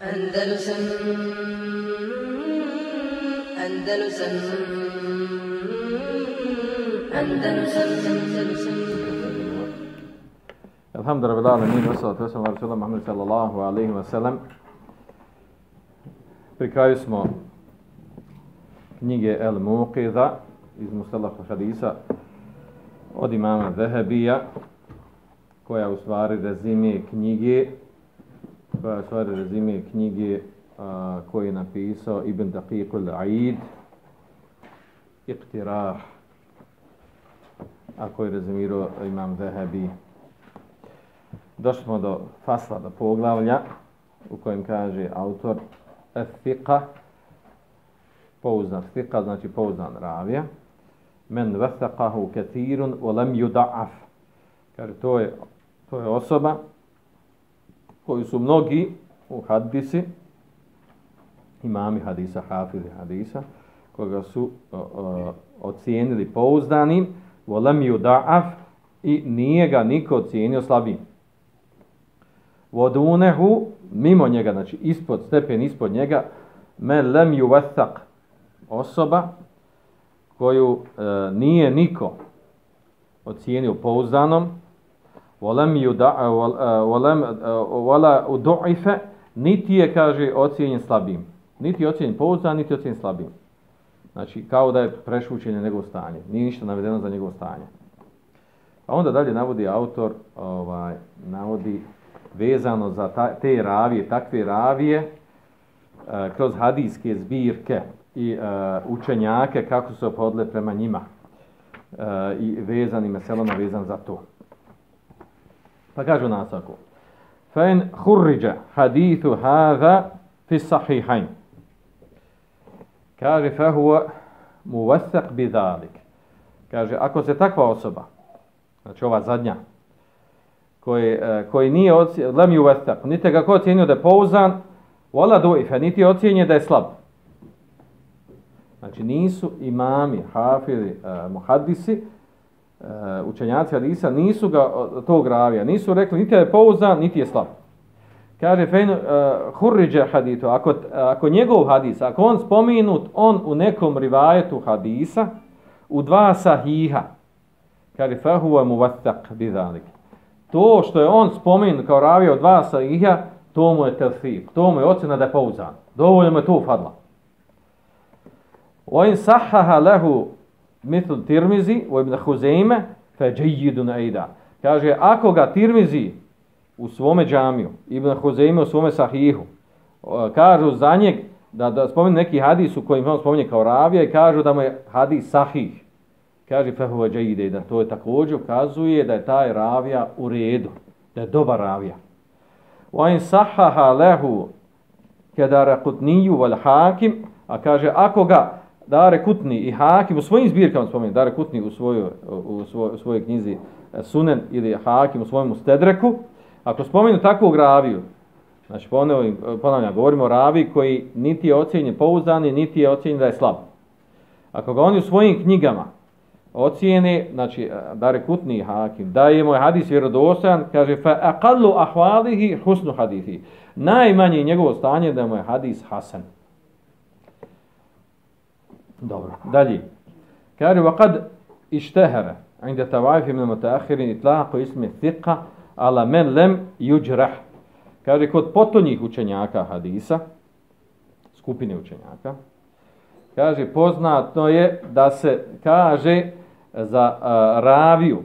Andalusam Andalusam Andalusam Andalusam Alhamdulillah, alamin, wassalatu wassalamu ala rasulillah Muhammad sallallahu alejhi wa sallam. Pri kraju smo knjige El Muqidha iz Mustalaha Hadisa od imama Zehebija koja u stvari rezime knjige Pa koja u stvari rezime knjige a, koji je napisao Ibn Daqiq al-Aid Iqtirah a koji je rezimirao imam Zahabi. došli smo do fasla, do poglavlja u kojem kaže autor Fiqa pouzdan Fiqa znači pouzdan ravija men vesaqahu kathirun wa lam yud'af kaže to je to je osoba koju su mnogi u hadisi imami hadisa hafizi hadisa koga su o, o, ocijenili pouzdanim wa lam da'af i nije ga niko ocijenio slabim. Vodunehu mimo njega znači ispod stepen ispod njega me lem yuwathaq osoba koju e, nije niko ocijenio pouzdanom volem yuda volem e, wala udu'ifa niti je kaže ocijenjen slabim. Niti je ocijenjen pouzdan niti je ocijenjen slabim. Znači kao da je prešućeno njegovo stanje. Nije ništa navedeno za njegovo stanje. A onda dalje navodi autor ovaj navodi vezano za ta, te ravije takve ravije e, kroz hadijske zbirke i uh, učenjake kako su opodle prema njima uh, i vezani meselama vezan za to. Pa kažu nas ako. Fain hurriđa hadithu hadha fi sahihain. Kaže fahuwa muvasak bi. Kaže, ako se takva osoba, znači ova zadnja, koji, e, koji nije ocijenio, lem ju vestak, niti ga ko ocijenio da je pouzan, vola duife, niti ocijenio da je slab. Znači nisu imami, hafili, eh, muhadisi, Eh, učenjaci hadisa nisu ga eh, tog ravija, nisu rekli niti je pouzan, niti je slab. Kaže Fein uh, eh, Hurriđa haditu, ako, ako njegov hadis, ako on spominut, on u nekom rivajetu hadisa, u dva sahiha, kaže Fahuva mu vatak bizanik. To što je on spominut kao ravija u dva sahiha, to mu je telfib, to mu je ocena da je pouzan. Dovoljno mu je to fadla. Oin sahaha lehu mitl tirmizi u ibn Huzeyme fe džajidun ejda. Kaže, ako ga tirmizi u svome džamiju, ibn Huzeyme u svome sahihu, kažu za njeg, da, da spomenu neki hadis u kojem on spomenu kao ravija i kažu da mu je hadis sahih. Kaže, fe huve džajide da To je također ukazuje da je taj ravija u redu. Da je dobar ravija. Wa in sahaha lehu kedara kutniju wal hakim, a kaže, ako ga Dare Kutni i Hakim u svojim zbirkama spomenu, Dare Kutni u svojoj, u svojoj, u svojoj knjizi eh, Sunen ili Hakim u svojom Stedreku, ako spomenu takvog raviju, znači ponavljam, govorimo o raviji koji niti je ocjenjen pouzdani, niti je ocjenjen da je slab. Ako ga oni u svojim knjigama ocijene, znači eh, Dare Kutni i Hakim, da je moj hadis vjerodostojan, kaže fa aqallu ahvalihi husnu hadithi. Najmanje njegovo stanje da je moj hadis hasan. Dobro, dalje. Kaže, وقد اشتهر عند تواعف من المتأخرين إطلاق اسم الثقة على من لم يجرح. Kaže, kod potonjih učenjaka hadisa, skupine učenjaka, kaže, poznato je da se kaže za uh, raviju,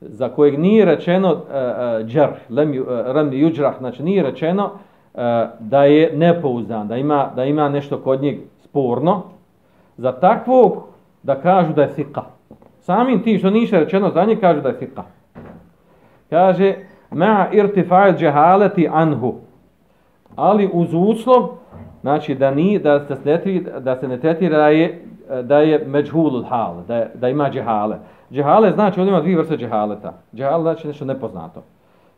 za kojeg nije rečeno uh, džarh, lem, uh, lem juđrah, znači nije rečeno uh, da je nepouzdan, da ima, da ima nešto kod njeg sporno, za takvog da kažu da je fiqa. Samim tim što niše rečeno za nje kažu da je fiqa. Kaže, ma irtifa'il džehaleti anhu. Ali uz uslov, znači da ni da se ne da se ne tretira da je da je međhul hal, da, je, da ima džehale. Džehale znači ovdje ima dvije vrste džehaleta. Džehale znači nešto nepoznato.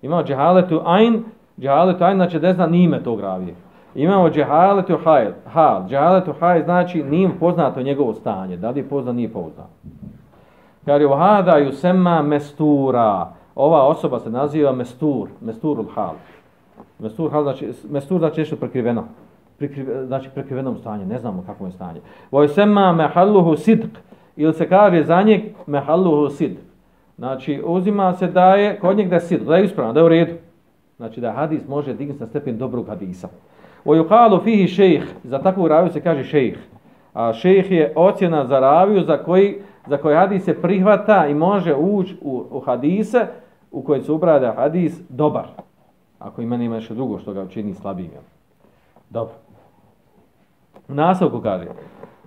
Ima džehaletu ain, džehaletu ain znači da zna nime tog ravije. Imamo džehaletu hajl. Hal. Džehaletu hajl znači nije poznato njegovo stanje. Da li je poznat, nije poznat. Kaže, vahada ju mestura. Ova osoba se naziva mestur. Mesturul hal. Mestur hal znači mestur znači nešto prekriveno. Prikrive, znači prekrivenom stanje, ne znamo kako je stanje. Wa yusamma mahalluhu sidq ili se kaže za njeg mahalluhu sidq. Znači uzima se da je, kod njeg da je sidq, da je ispravno, da je u redu. Znači da hadis može dignuti na stepen dobrog hadisa. Wa yuqalu fihi šejh, za takvu raviju se kaže šejh. A šejh je ocjena za raviju za koji za koji hadis se prihvata i može ući u, u hadise u koje se ubrada hadis dobar. Ako ima nema nešto drugo što ga čini slabijim. Dobro. U nasavku kaže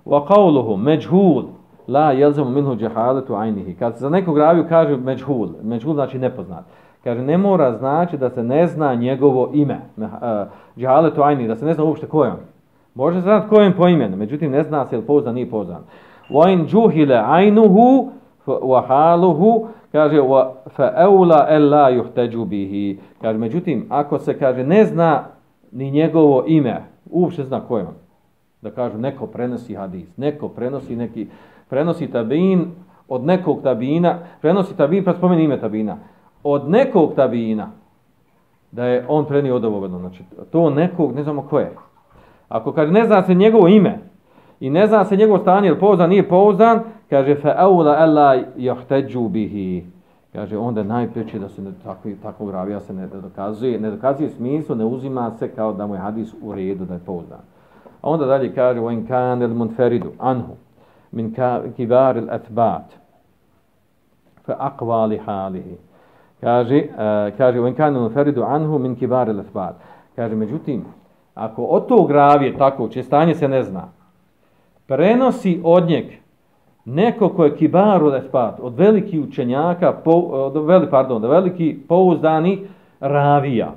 wa qawluhu majhul la yalzamu minhu jahalatu aynihi. Kad za nekog raviju kaže majhul, majhul znači nepoznat. Kaže ne mora znači da se ne zna njegovo ime. Jahalatu e, ajni, da se ne zna uopšte ko je on. Može se znati ko je on po imenu, međutim ne zna se je li poznan, nije poznan. Vojn džuhile juhila aynuhu wa haluhu kaže wa fa aula alla yuhtaju bihi kaže međutim ako se kaže ne zna ni njegovo ime uopšte zna ko je on da kažu neko prenosi hadis neko prenosi neki prenosi tabin od nekog tabina prenosi tabin pa spomeni ime tabina od nekog tabina da je on prenio od ovoga. znači to nekog ne znamo ko je ako kaže ne zna se njegovo ime i ne zna se njegovo stanje ili pouzdan, nije pouzdan, kaže fa aula alla yahtaju bihi. Kaže onda najpreče da se ne, tako tako ravija se ne dokazuje, ne dokazuje smislu, ne uzima se kao da mu je hadis u redu da je pouzdan. A onda dalje kaže wa in kan al munfaridu anhu min kibar al Kaže uh, kaže wa in munfaridu anhu min kibar al-asbat." Kaže međutim ako od tog ravije tako, čije stanje se ne zna, prenosi od njeg neko ko je kibaru lespat, od veliki učenjaka, po, od veli, pardon, od veliki pouzdani ravija.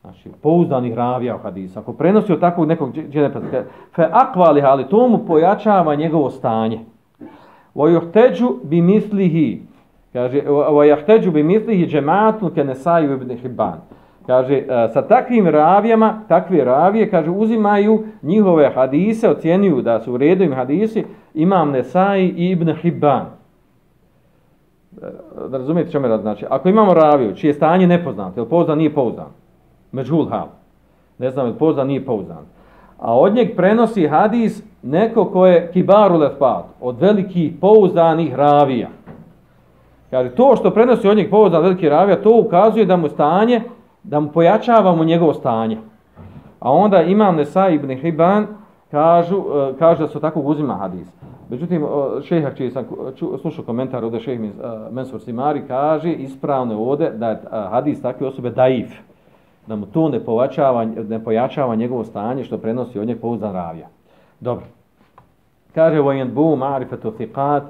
Znači, pouzdanih ravija u hadisu. Ako prenosi od takvog nekog dženepa, fe akvali, ali to mu pojačava njegovo stanje. Vojuhteđu bi mislihi, kaže, vojuhteđu bi mislihi džematu ke nesaju ibn Hibban. Kaže, e, sa takvim ravijama, takve ravije, kaže, uzimaju njihove hadise, ocjenjuju da su u redu im hadisi, imam Nesai i Ibn Hibban. E, da razumijete što me rad znači. Ako imamo raviju, čije stanje nepoznato, je li pouzdan, nije pouzdan. Međul hal. Ne znam, je li pouzdan, nije pouzdan. A od njeg prenosi hadis neko ko je kibaru lefpat, od velikih pouzdanih ravija. Kaže, to što prenosi od njeg pouzdan veliki ravija, to ukazuje da mu stanje da mu pojačavamo njegovo stanje. A onda imam Nesa ibn Hiban kažu, e, kaže da su tako uzima hadis. Međutim, šehak čiji sam ču, slušao komentar ovdje šeheh uh, e, Mensur Simari kaže ispravno ovdje da je e, hadis takve osobe daif. Da mu to ne, povačava, ne pojačava njegovo stanje što prenosi od njeg pouzdan ravija. Dobro. Kaže vojen bu ma'rifatu thiqat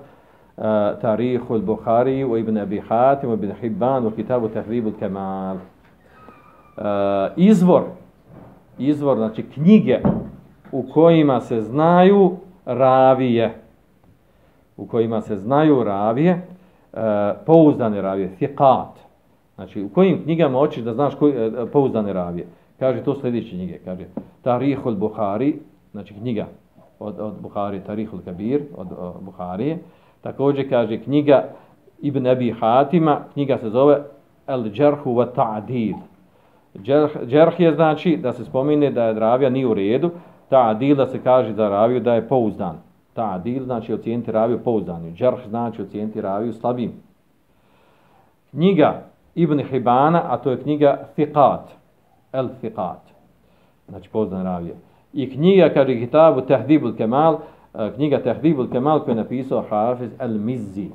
uh, tarihu al-Bukhari u ibn Abi Hatim u ibn Hibban u kitabu Tahribu al-Kamal. Eh, izvor, izvor, znači knjige u kojima se znaju ravije, u kojima se znaju ravije, eh, pouzdane ravije, thiqat. Znači, u kojim knjigama hoćeš da znaš koji, eh, pouzdane ravije? Kaže to sljedeće knjige, kaže Tarihul Buhari, znači knjiga od, od Buhari, Tarihul Kabir od, od Buharije. Također kaže knjiga Ibn Abi Hatima, knjiga se zove El Džerhu wa Ta'dil. Džerh je znači da se spomine da je ravija nije u redu, Ta'dil da se kaže za raviju da je pouzdan. Ta'dil znači ocijeniti raviju pouzdanju. Džerh znači ocijeniti raviju slabim. Knjiga Ibn Hibana, a to je knjiga Fiqat. El Fiqat. Znači pouzdan ravija. I knjiga, kaže kitabu Tehdibul Kemal, Eh, knjiga Tehdibul Kemal koju je napisao Hafiz Al-Mizzi.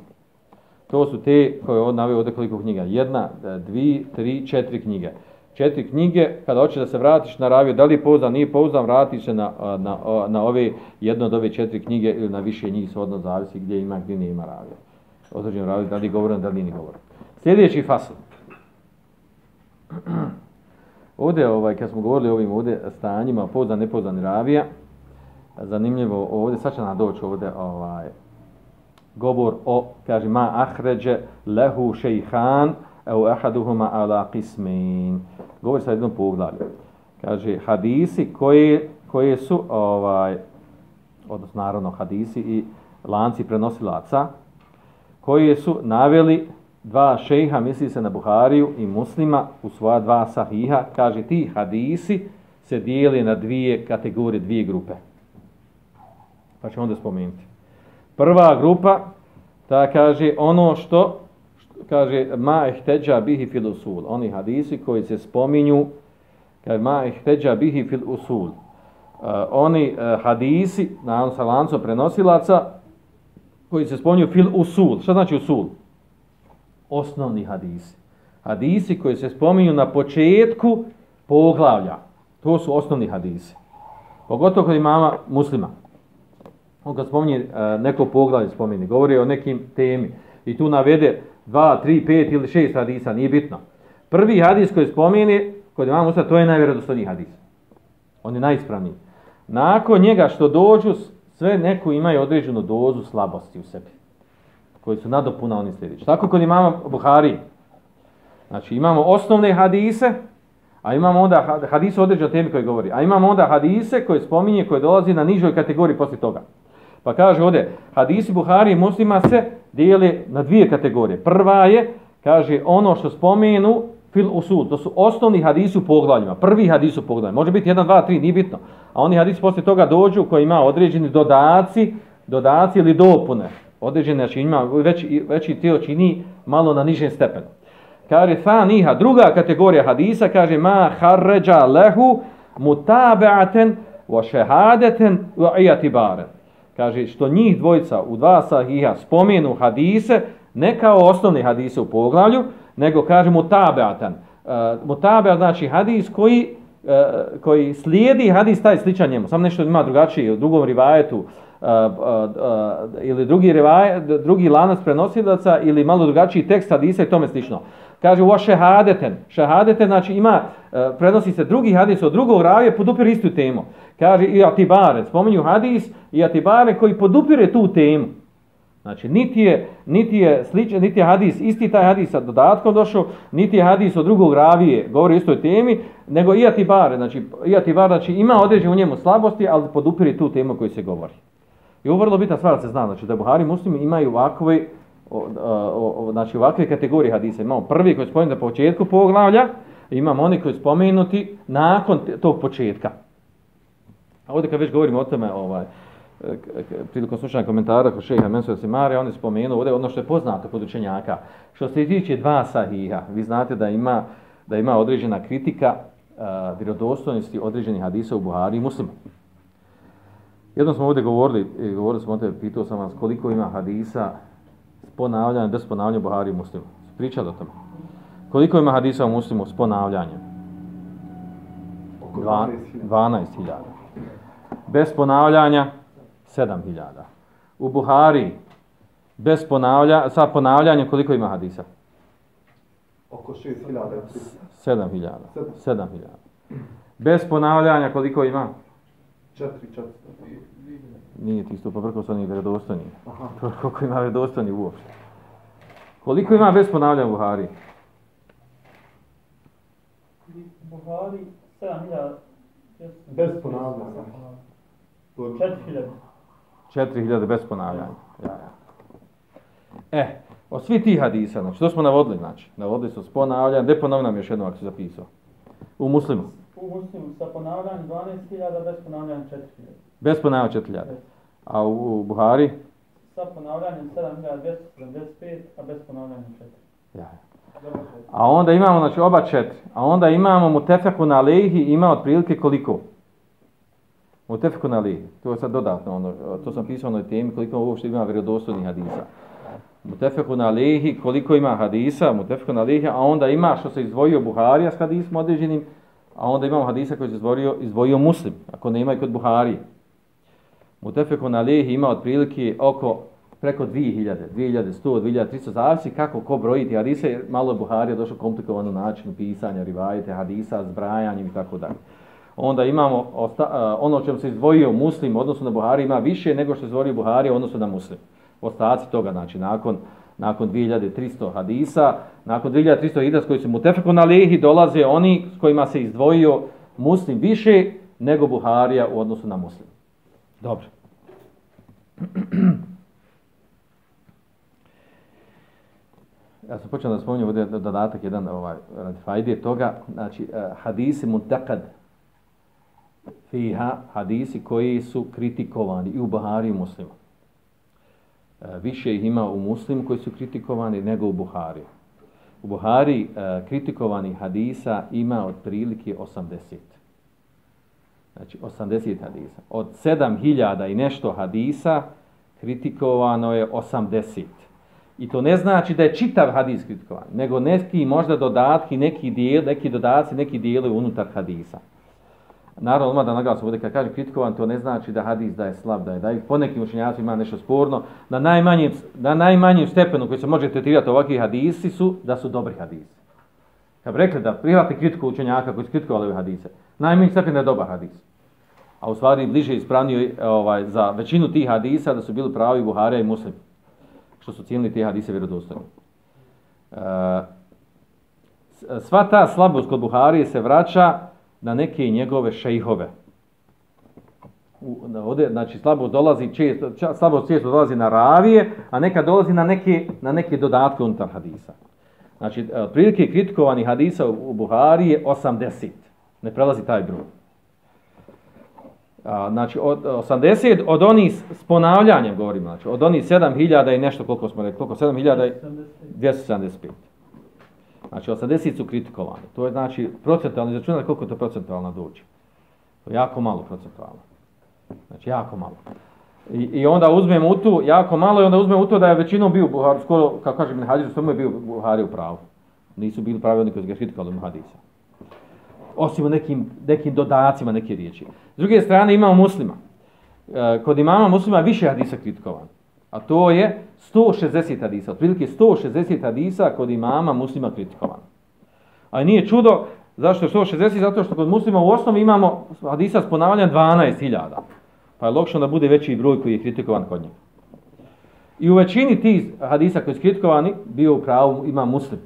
To su te koje je navio ovdje koliko knjiga. Jedna, eh, dvi, tri, četiri knjige četiri knjige, kada hoćeš da se vratiš na raviju, da li je pouzdan, nije pouzdan, vratiš se na, eh, na, na ove, jedno od ove četiri knjige ili na više njih, svodno zavisi gdje ima, gdje ne ima ravija. Određen raviju, da li govorim, da li nije govorim. Sljedeći fasl. Ovdje, ovaj, kad smo govorili o ovim ovdje stanjima, pouzdan, nepouzdan ravija, zanimljivo ovdje, sad će nam doći ovdje ovaj, govor o, kaže, ma ahređe lehu šejhan, evo ahaduhuma ala qismin. Govori sa jednom poglavlju. Kaže, hadisi koje, koje su, ovaj, odnosno naravno hadisi i lanci prenosilaca, koje su naveli dva šejha, misli se na Buhariju i muslima, u svoja dva sahiha, kaže ti hadisi se dijeli na dvije kategorije, dvije grupe. Pa ćemo onda spomenuti. Prva grupa, ta kaže ono što, što kaže ma ihteđa bihi fil usul. Oni hadisi koji se spominju, kaže ma ihteđa bihi fil usul. Uh, oni uh, hadisi, na sa lancom prenosilaca, koji se spominju fil usul. Šta znači usul? Osnovni hadisi. Hadisi koji se spominju na početku poglavlja. To su osnovni hadisi. Pogotovo kod imama muslima. On kad spominje e, neko poglavlje spominje, govori o nekim temi. I tu navede dva, tri, pet ili šest hadisa, nije bitno. Prvi hadis koji spomine, kod imama muslima, to je najvjerodostojniji hadis. On je najispravniji. Nakon njega što dođu, sve neko imaju određenu dozu slabosti u sebi. Koji su nadopuna oni sljedeći. Tako kod imama Buhari. Znači imamo osnovne hadise, a imamo onda hadise određene temi koji govori. A imamo onda hadise koje spominje, koje dolazi na nižoj kategoriji poslije toga. Pa kaže ovdje, hadisi Buhari i muslima se dijeli na dvije kategorije. Prva je, kaže, ono što spomenu fil usul, to su osnovni hadisi u poglavljima, prvi hadisi u poglavljima, može biti 1, 2, 3, nije bitno. A oni hadisi poslije toga dođu koji ima određeni dodaci, dodaci ili dopune, određeni, znači ima veći, veći tijelo čini malo na nižem stepenu. Kaže, fa niha, druga kategorija hadisa, kaže, ma harređa lehu mutabeaten wa šehadeten wa ijatibaren. Kaže, što njih dvojica u dva sahiha spomenu hadise, ne kao osnovni hadise u poglavlju, nego kaže mutabeatan. Uh, mutabeat znači hadis koji, uh, koji slijedi hadis taj sličan njemu. Samo nešto ima drugačije u drugom rivajetu uh, uh, uh, ili drugi, rivajet, drugi lanac prenosilaca ili malo drugačiji tekst hadisa i tome slično. Kaže wa shahadatan. Shahadatan znači ima, e, prenosi se drugi hadis od drugog ravije, podupire istu temu. Kaže i atibare, spominju hadis i atibare koji podupire tu temu. Znači, niti je, niti je sličan, niti je hadis, isti taj hadis sa dodatkom došao, niti je hadis od drugog ravije, govori o istoj temi, nego i atibare, znači, i atibare, znači, ima određen u njemu slabosti, ali podupiri tu temu koju se govori. I ovo vrlo bitna stvar se zna, znači, da Buhari muslimi imaju ovakve, o, o, o, znači, ovakve kategorije hadisa. Imamo prvi koji spomenuti na početku poglavlja, imamo oni koji spomenuti nakon tog početka. A ovdje kad već govorimo o tome, ovaj, e, prilikom slušanja komentara kod šeha Mensura Simare, on je spomenuo ovdje ono što je poznato kod učenjaka. Što se tiče dva sahiha, vi znate da ima, da ima određena kritika uh, vjerodostojnosti određenih hadisa u Buhari i muslima. Jedno smo ovdje govorili, e, govorili smo ovdje, pitao sam vas koliko ima hadisa s ponavljanjem, bez ponavljanja Buhari i muslimu. Pričali o tome. Koliko ima hadisa u muslimu s ponavljanjem? 12.000. Bez ponavljanja 7000. U Buhari bez ponavlja, sa ponavljanjem koliko ima hadisa? Oko 6000. 7000. 7000. Bez ponavljanja koliko ima? 4 4. Nije ti isto povrko sa onih vredostojnih. Koliko ima vredostojnih uopšte? Koliko ima bez ponavljanja u Buhari? Buhari 7000. Bez ponavljanja. 4000. 4000 bez ponavljanja. Ja, ja. E, od svi tih hadisa, znači, što smo navodili, znači, navodili su s ponavljanjem, gdje ponovnam još jednom ako se zapisao? U muslimu. U muslimu sa ponavljanjem 12.000, bez ponavljanjem 4.000. Bez ponavljanja 4000. A u, u Buhari? Sa ponavljanjem 7.275, a bez ponavljanjem 4. Ja. A onda imamo, znači, oba četiri. A onda imamo mutefeku na lehi, ima otprilike koliko? Mutefeku na lihi. To je sad dodatno, ono, to sam pisao na temi koliko uopšte ima vjerodostojnih hadisa. Mutefeku na lihi, koliko ima hadisa, mutefeku na lihi, a onda ima što se izdvojio Buharija s hadisom određenim, a onda imamo hadisa koji se izdvojio, izdvojio muslim, ako ne ima i kod Buharije. Mutefekon Alihi ima otprilike oko preko 2000, 2100, 2300, zavisi kako ko brojiti hadise, jer malo je Buharija došao komplikovano način pisanja, rivajete hadisa, zbrajanjem i tako dalje onda imamo osta, ono čemu se izdvojio muslim odnosno na Buhari ima više nego što se izdvojio Buhari odnosno na muslim. Ostaci toga, znači nakon, nakon 2300 hadisa, nakon 2300 hadisa koji su mu tefeku na dolaze oni s kojima se izdvojio muslim više nego Buharija u odnosu na muslim. Dobro ja sam počeo da spominjem ovdje dodatak jedan ovaj, radi fajde toga, znači eh, hadisi muntakad fiha, hadisi koji su kritikovani i u Buhari i u muslimu. Eh, više ih ima u muslimu koji su kritikovani nego u Buhari. U Buhari eh, kritikovani hadisa ima otprilike 80. Znači 80 hadisa. Od 7000 i nešto hadisa kritikovano je 80. I to ne znači da je čitav hadis kritikovan, nego neki možda dodatki, neki dijel, neki dodaci, neki dijeli unutar hadisa. Naravno, odmah da naglasim ovdje, kad kažem kritikovan, to ne znači da hadis da je slab, da je da je po nekim učenjacima ima nešto sporno. Na najmanjem, na najmanjem stepenu koji se može tretirati ovakvi hadisi su da su dobri hadisi. Kad bi rekli da prihvati kritiku učenjaka koji su kritikovali ove hadise, najmanji stepen da je dobar hadis. A u stvari bliže ispravnio e, ovaj, za većinu tih hadisa da su bili pravi Buharija i Muslim što su cijenili te hadise vjerodostojni. E, sva ta slabost kod Buharije se vraća na neke njegove šejhove. U, ovdje, znači slabost dolazi često, slabost često dolazi na ravije, a neka dolazi na neke, na neke dodatke unutar hadisa. Znači, e, prilike kritikovani hadisa u Buhari je 80. Ne prelazi taj broj. A, znači, od 80 od onih s ponavljanjem govorimo, znači, od onih 7000 i nešto, koliko smo rekli, koliko 7000 i 275. Znači, 80 su kritikovani. To je, znači, procentualno, izračunati koliko to procentualno dođe. To je jako malo procentualno. Znači, jako malo. I, I onda uzmemo u tu, jako malo, i onda uzmemo u to da je većinom bio Buhari, skoro, kako kažem, Hađir, sve mu je bio Buhari u pravu. Nisu bili pravi oni koji su ga kritikovali u Hadisa osim u nekim, nekim dodacima neke riječi. S druge strane imamo muslima. E, kod imama muslima više hadisa kritikovan. A to je 160 hadisa. Otprilike 160 hadisa kod imama muslima kritikovan. A nije čudo zašto je 160, zato što kod muslima u osnovi imamo hadisa s ponavljanjem 12.000. Pa je logično da bude veći broj koji je kritikovan kod njega. I u većini tih hadisa koji su kritikovani, bio u pravu ima muslim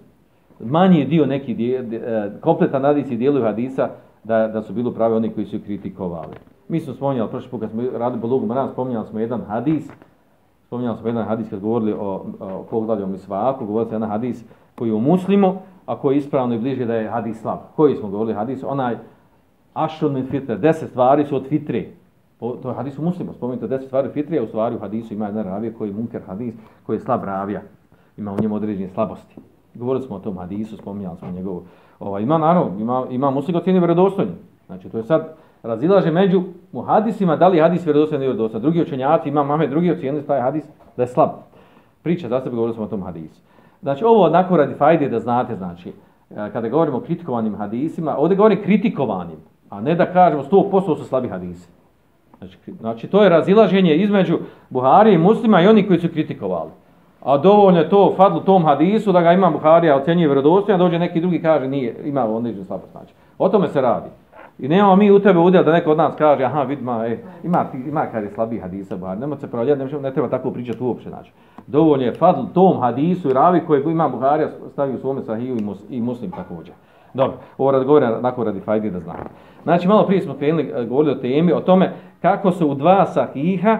manji dio neki dio, e, kompletan hadis i dijelovi hadisa da, da su bili pravi oni koji su kritikovali. Mi smo spominjali, prošli put kad smo radili Bologu Maran, spominjali smo jedan hadis, spominjali smo jedan hadis kad govorili o, o pogledu o misvaku, govorili smo jedan hadis koji je u muslimu, a koji je ispravno i bliže da je hadis slab. Koji smo govorili hadis? Onaj ašun min fitre, deset stvari su od fitre. To je hadis u muslimu, spominjate deset stvari fitre, a u stvari u hadisu ima jedan ravija koji je munker hadis, koji je slab ravija. Ima u njemu određene slabosti. Govorili smo o tom hadisu, spominjali smo njegov. Ovaj, ima, naravno, ima, ima muslim koji cijeni vjerodostojni. Znači, to je sad razilaže među mu hadisima, da li je hadis vjerodostojni ili vjerodostojni. Drugi učenjaci, ima mame, drugi ocijenili taj hadis da je slab. Priča, za sebe govorili smo o tom hadisu. Znači, ovo onako radi fajde da znate, znači, e, kada govorimo o kritikovanim hadisima, ovdje govorim kritikovanim, a ne da kažemo 100% su slabi hadisi. Znači, znači, to je razilaženje između Buharije i muslima i oni koji su kritikovali. A dovoljno je to fadlu tom hadisu da ga ima Buharija ocjenjuje vjerodostojno, dođe neki drugi kaže nije, ima odličan slabost znači. O tome se radi. I nemamo mi u tebe udjel da neko od nas kaže, aha, vidi, ma, e, ima, ima kad je slabi hadisa Buhari, nema se pravljati, ne, ne treba tako pričati uopće, znači. Dovoljno je fadl tom hadisu i ravi koji ima Buharija stavio u svome sahiju i, mus, i muslim također. Dobro, ovo rad govorim nakon radi fajdi da znam. Znači, malo prije smo krenuli, e, govorili o temi, o tome kako se u dva sahiha,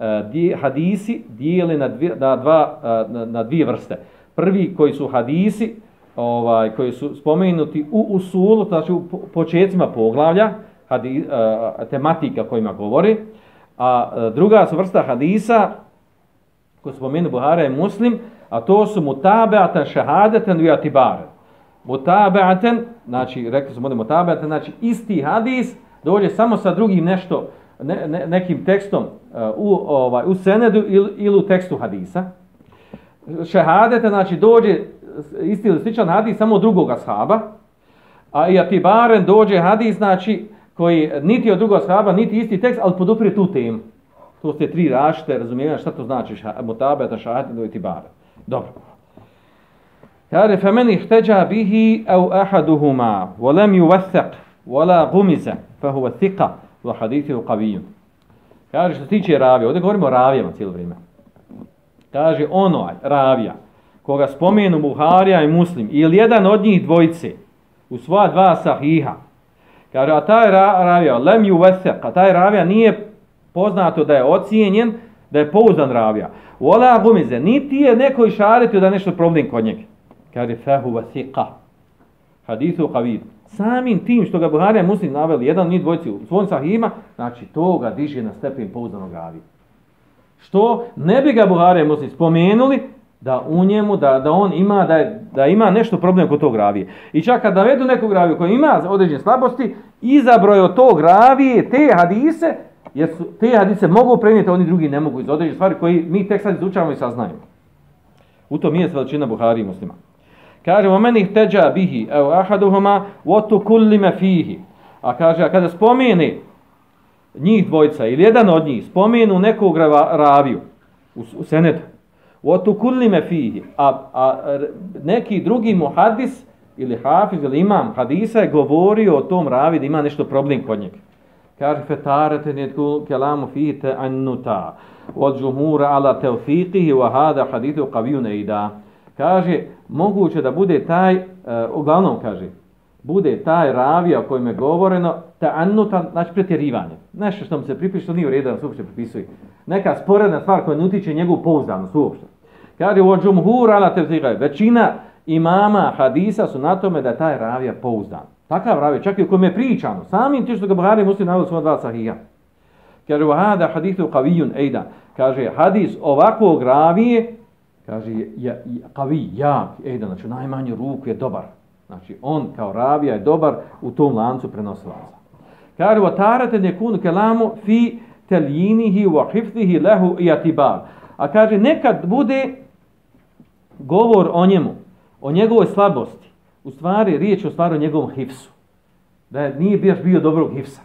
E, di, hadisi dijele na, dvije, na, dva, e, na, na dvije vrste. Prvi koji su hadisi, ovaj koji su spomenuti u usulu, znači u početcima poglavlja, hadi, uh, tematika kojima govori, a druga su vrsta hadisa, koji spomenu Buhara i Muslim, a to su mutabeatan šehadeten i atibare. Mutabeatan, znači, rekli smo ovdje mutabeatan, znači isti hadis, dođe samo sa drugim nešto, ne, ne, nekim tekstom uh, u, ovaj, u senedu ili, ili u tekstu hadisa. Šehadete, znači dođe isti ili sličan hadis samo drugoga sahaba, a i atibaren dođe hadis, znači, koji niti od drugog sahaba, niti isti tekst, ali podupire tu temu. To ste tri rašte, razumijevanja šta to znači, mutabe, ta do atibaren. Dobro. Kaže, femeni hteđa bihi au ahaduhuma, volem ju vathaq, vola gumize, fa huva thika, wa hadithi u qavijun. Kaže što se tiče ravija, ovdje govorimo o ravijama cijelo vrijeme. Kaže ono, ravija, koga spomenu Buharija i Muslim, ili jedan od njih dvojice, u svoja dva sahiha, kaže, a taj ravija, lem ju vesek, a taj ravija nije poznato da je ocijenjen, da je pouzdan ravija. U ola gumize, niti je neko išaretio da je nešto problem kod njega. kaže fehu wa thiqa. Hadithu qavid. Samim tim što ga Buharija muslim naveli, jedan ni dvojci u svom sahima, znači to ga diže na stepen pouzdanog ravija. Što ne bi ga Buharija muslim spomenuli, da u njemu, da, da on ima, da, je, da ima nešto problem kod tog ravije. I čak kad navedu nekog raviju koji ima određene slabosti, izabroje od tog ravije te hadise, jer su, te hadise mogu prenijeti, a oni drugi ne mogu iz određene stvari koji mi tek sad izučavamo i saznajemo. U tom je veličina Buhari i muslima. Kaže, o meni teđa bihi, evo, ahaduhuma, votu kullime fihi. A kaže, a kada spomeni njih dvojca ili jedan od njih, spomenu nekog raviju u, u senetu, votu kullime fihi, a, a neki drugi muhadis ili hafiz ili imam hadisa je govorio o tom ravi da ima nešto problem kod njega. Kaže, fetarete netku kelamu fihi te annuta od džumura ala teufiqihi wa hada hadithu qaviju neida. Kaže, moguće da bude taj, e, uglavnom kaže, bude taj ravija o kojem je govoreno, ta anuta, znači pretjerivanje. Nešto što mu se pripiše, što nije u redu da se uopšte pripisuje. Neka sporedna stvar koja ne utiče njegovu pouzdanost uopšte. Kaže, u džumhur ala teufiqihi, većina imama hadisa su na tome da je taj ravija pouzdan. Takav ravija, čak i o kojem je pričano, samim ti što ga Buhari muslim navodi svoja dva sahija. Kaže, wa hada hadithu qavijun ejda. Kaže, hadis ovakvog ravije, kaže, ja, pa ja, qavi, jak, ejda, znači najmanju ruku je dobar. Znači, on kao ravija je dobar u tom lancu prenosilaca. Kaže, otarate nekun nekunu kelamu fi teljinihi wa hifzihi lehu i atibar. A kaže, nekad bude govor o njemu, o njegovoj slabosti. U stvari, riječ je o stvari o njegovom hifsu. Da je, nije baš bio dobrog hifsa.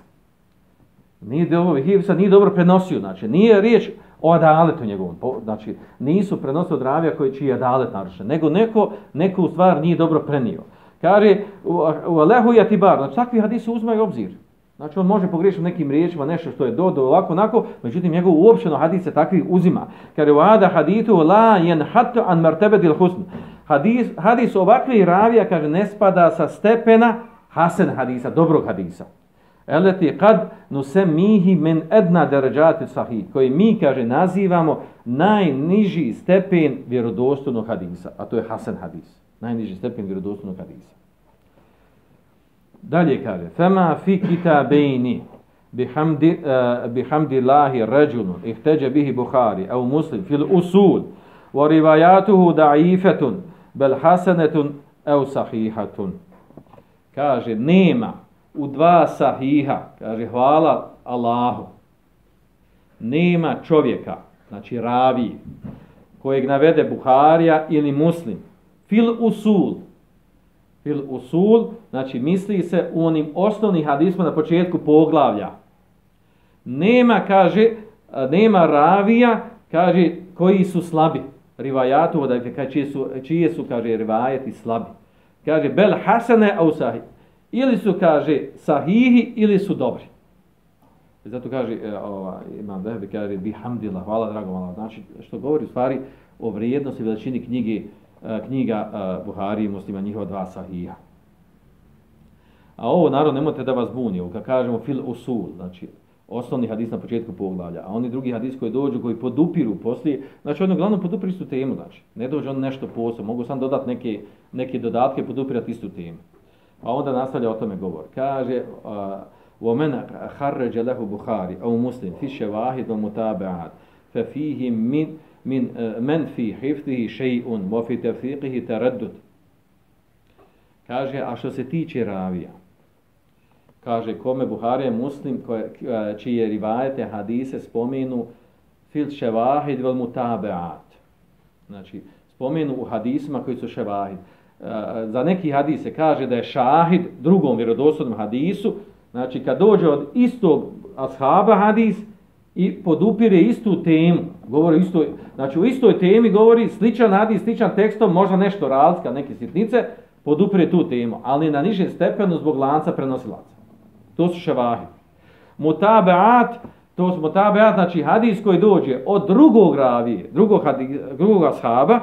Nije dobro hifsa, nije dobro prenosio. Znači, nije riječ o adaletu njegovom. Znači, nisu prenosili od ravija koji čiji je adalet narušen. Nego neko, neko u stvar nije dobro prenio. Kaže, u Alehu i Atibar, znači, takvi hadisi uzmaju obzir. Znači, on može pogriješiti nekim riječima nešto što je do, do, ovako, onako, međutim, njegov uopšteno hadise takvi uzima. Kaže, u Ada haditu la jen hatu an martebedil husn. Hadis, hadis ovakvi ravija, kaže, ne spada sa stepena hasen hadisa, dobrog hadisa. Eleti kad nusemihi min edna deređati sahih, koji mi, kaže, nazivamo najniži stepen vjerodostojnog hadisa, a to je Hasan hadis. Najniži stepen vjerodostojnog hadisa. Dalje kaže, fema fi kitabejni bihamdi, eh, uh, bihamdi ređunun ihteđe bihi Bukhari, au muslim, fil usul, wa rivajatuhu da'ifetun, bel hasanetun, au sahihatun. Kaže, nema u dva sahiha, kaže, hvala Allahu, nema čovjeka, znači ravi, kojeg navede Buharija ili muslim, fil usul, fil usul, znači misli se u onim osnovnim hadisma na početku poglavlja. Nema, kaže, nema ravija, kaže, koji su slabi. Rivajatu, kaže čije su, čije su, kaže, rivajeti slabi. Kaže, bel hasane au sahih. Ili su, kaže, sahihi, ili su dobri. Zato kaže, e, ova, imam Behbi, kaže, bihamdillah, hvala dragom Allah. Znači, što govori u stvari o vrijednosti veličini knjige, e, knjiga e, Buhari i muslima, njihova dva sahija. A ovo, naravno, nemojte da vas buni, kad kažemo fil usul, znači, osnovni hadis na početku poglavlja, a oni drugi hadis koji dođu, koji podupiru poslije, znači, oni uglavnom podupiru istu temu, znači, ne dođe on nešto posao, mogu sam dodati neke, neke dodatke, podupirati istu temu. A onda nastavlja o tome govor. Kaže, u mena harređe lehu Buhari, a u muslim, fiše vahid o من من fihi min, min uh, men fi hiftihi shay'un fi taraddud. Kaže a što se tiče ravija? Kaže kome Buharija muslim koje, čije rivajete hadise spomenu fil ševahid vel mutabeat znači spomenu u hadisima koji su ševahid za neki hadise kaže da je šahid drugom vjerodostojnom hadisu znači kad dođe od istog ashaba hadis i podupire istu temu, govori isto, znači u istoj temi govori sličan hadis, sličan tekstom, možda nešto razlika, neke sitnice, podupire tu temu, ali na nižem stepenu zbog lanca prenosilaca. To su ševahi. Mutabeat, to su mutabeat, znači hadis koji dođe od drugog ravije, drugog, hadis, drugog ashaba,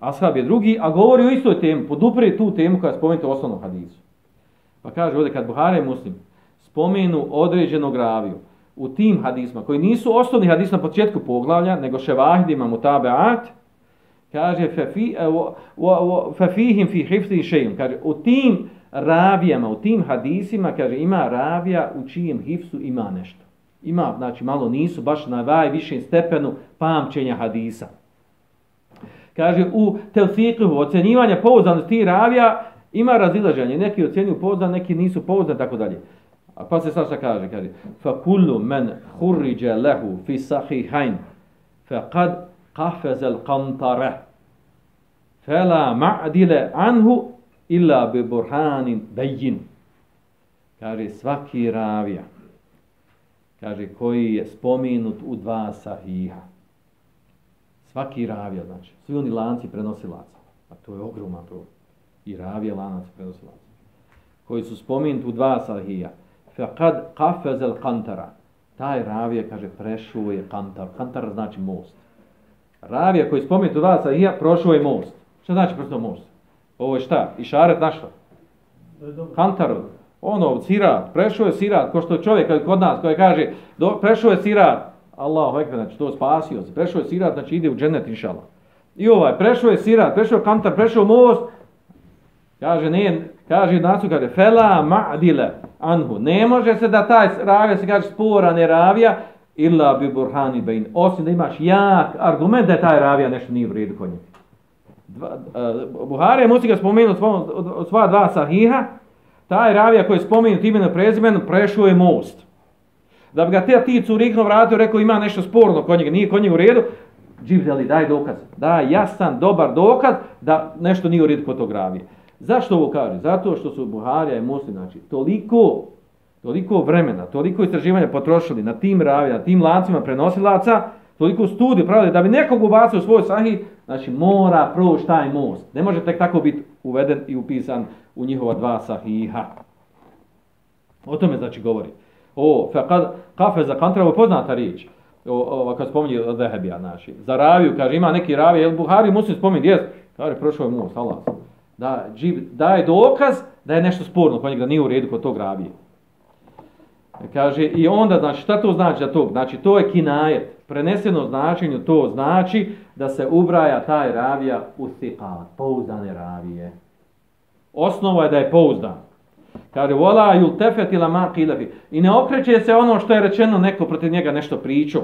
ashab je drugi, a govori o istoj temi, podupri tu temu koja spomenuta u osnovnom hadisu. Pa kaže ovdje, kad Buhara i Muslim spomenu određenog raviju, u tim hadisma, koji nisu osnovni hadis na početku poglavlja, nego ševahidima mutabeat, kaže fefihim fi e, hifzi shay'un kaže u tim ravijama u tim hadisima kaže ima ravija u čijem hifsu ima nešto. Ima znači malo nisu baš na najvišem stepenu pamćenja hadisa kaže u tevfiqhu ocenjivanja pouzdanosti ravija ima razilaženje. Neki ocjenju pouzdan neki nisu pouzdan tako dalje. A pa se sad šta kaže? Kaže fa kullu man khurija lahu fi sahihain faqad qafaz al-qantara fala ma'dila anhu illa bi burhanin bayyin kaže svaki ravija kaže koji je spomenut u dva sahiha svaki ravija znači svi oni lanci prenosilaca a to je ogroman broj. I ravija lanac prenosilaca koji su spomenuti u dva sahiha faqad qafaz al-qantara. Taj ravija kaže prešuo je kantar. Kantar znači most. Ravija koji spominje tu vas, ja prošao je most. Šta znači prošao most? Ovo je šta? I šaret na šta? Kantar, ono, sirat, prešao je sirat, ko što je čovjek kod nas koji kaže, do, prešao je sirat, Allahu ekber, znači to spasio se, prešao je sirat, znači ide u džennet, inšala. I ovaj, prešao je sirat, prešao je kantar, prešao most, kaže, ne, kaže, nasu kaže, fela ma'dile anhu, ne može se da taj ravija se kaže spora, ne ravija, illa bi burhani bain osim da imaš jak argument da je taj ravija nešto nije u redu kod njega. Uh, Buhari je Musika spomenuo od, od sva dva sahiha, taj ravija koji je spomenut imenom prezimenom prešao je most. Da bi ga te ti curikno vratio, rekao ima nešto sporno kod njega, nije kod njega u redu, Džibdeli daj dokaz. Daj jasan, dobar dokaz da nešto nije u redu kod tog ravije. Zašto ovo kaže? Zato što su Buharija i Muslim, znači, toliko toliko vremena, toliko istraživanja potrošili na tim ravija, na tim lancima prenosilaca, toliko studiju pravili da bi nekog ubacio u svoj sahih, znači mora proći taj most. Ne može tek tako biti uveden i upisan u njihova dva sahiha. O tome znači govori. O, faqad kafe za kantra, ovo poznata riječ. O, o, kad spominje od Zehebija, znači. Za raviju, kaže, ima neki ravije, jel Buhari muslim spominje, jes, kaže, prošao je most, Allah. Da, džib, daje dokaz da je nešto sporno kod njega, da nije u redu kod tog ravije. E, kaže, i onda, znači, šta to znači da to? Znači, to je kinajet. Preneseno značenju to znači da se ubraja taj ravija u thiqat, pouzdane ravije. Osnova je da je pouzdan. Kaže, vola yul ila ma qilafi. I ne okreće se ono što je rečeno neko protiv njega nešto pričao.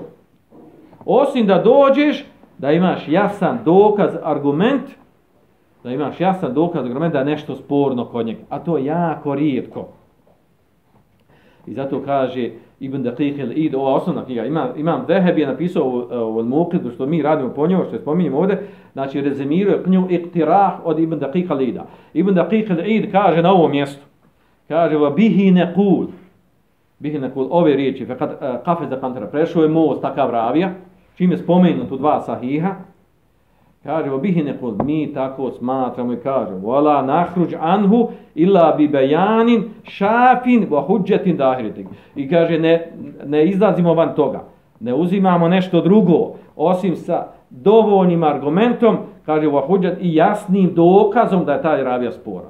Osim da dođeš, da imaš jasan dokaz, argument, da imaš jasan dokaz, argument da je nešto sporno kod njega. A to je jako rijetko. I zato kaže Ibn Daqiq al-Id, ova osnovna knjiga, ima, imam Zehebi je napisao u, u Al-Muqid, što mi radimo po njemu, što je spominjemo ovdje, znači rezimiruje knju Iqtirah od Ibn Daqiq al-Ida. Ibn Daqiq al-Id kaže na ovom mjestu, kaže, va bihi nequl, bihi nequl, ove riječi, kad uh, eh, kafe za kantara prešao je most takav ravija, čim je spomenut u dva sahiha, Kaže, va bihi nekul, mi tako smatramo i kažemo, wala nahruđ anhu illa bi bejanin šafin va huđetin dahiritik. I kaže, ne, ne izlazimo van toga, ne uzimamo nešto drugo, osim sa dovoljnim argumentom, kaže, wa huđet i jasnim dokazom da je taj ravija spora.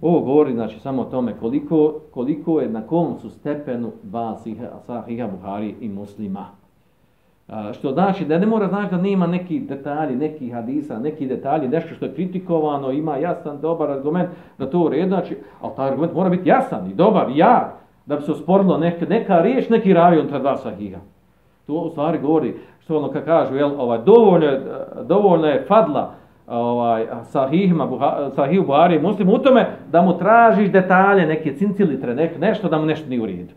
Ovo govori, znači, samo o tome koliko, koliko je na kom su stepenu dva sahiha Buhari i muslima. A, što znači da ne mora znači da nema neki detalji, neki hadisa, neki detalji, nešto što je kritikovano, ima jasan, dobar argument da to uredu, znači, ali taj argument mora biti jasan i dobar, i jak, da bi se osporilo neka, neka riječ, neki ravi unutar dva sahiha. To u stvari govori, što ono kad kažu, jel, ovaj, dovoljno, je, dovoljno je fadla ovaj, sahihima, buha, sahih Buhari muslim u tome da mu tražiš detalje, neke cincilitre, nek, nešto da mu nešto nije u redu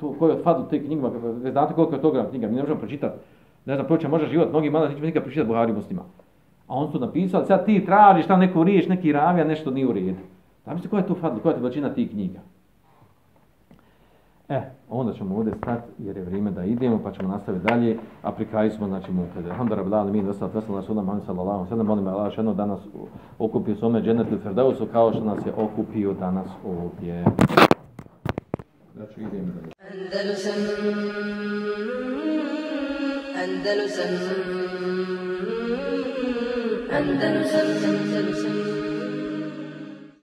to koji od fadlu te knjigama, ne znate koliko je toga knjiga, mi ne možemo pročitati. Ne znam, proče može život, mnogi mali nećemo nikad pročitati Buhari muslima. A on su napisali, sad ti tražiš tam neku riješ, neki ravija, nešto nije u redu. Da mislite koja je to fadlu, koja je to većina tih knjiga? E, onda ćemo ovdje stati jer je vrijeme da idemo, pa ćemo nastaviti dalje, a pri kraju smo, znači, mukade. Alhamdulillah, rabbil alamin, dosta vesel na sunnah Muhammed sallallahu alejhi ve molim Allah što danas okupio s ome džennetul firdausu kao što nas je okupio danas ovdje. Znači, idemo dalje. Andalusam Andalusam Andalusam Andalusam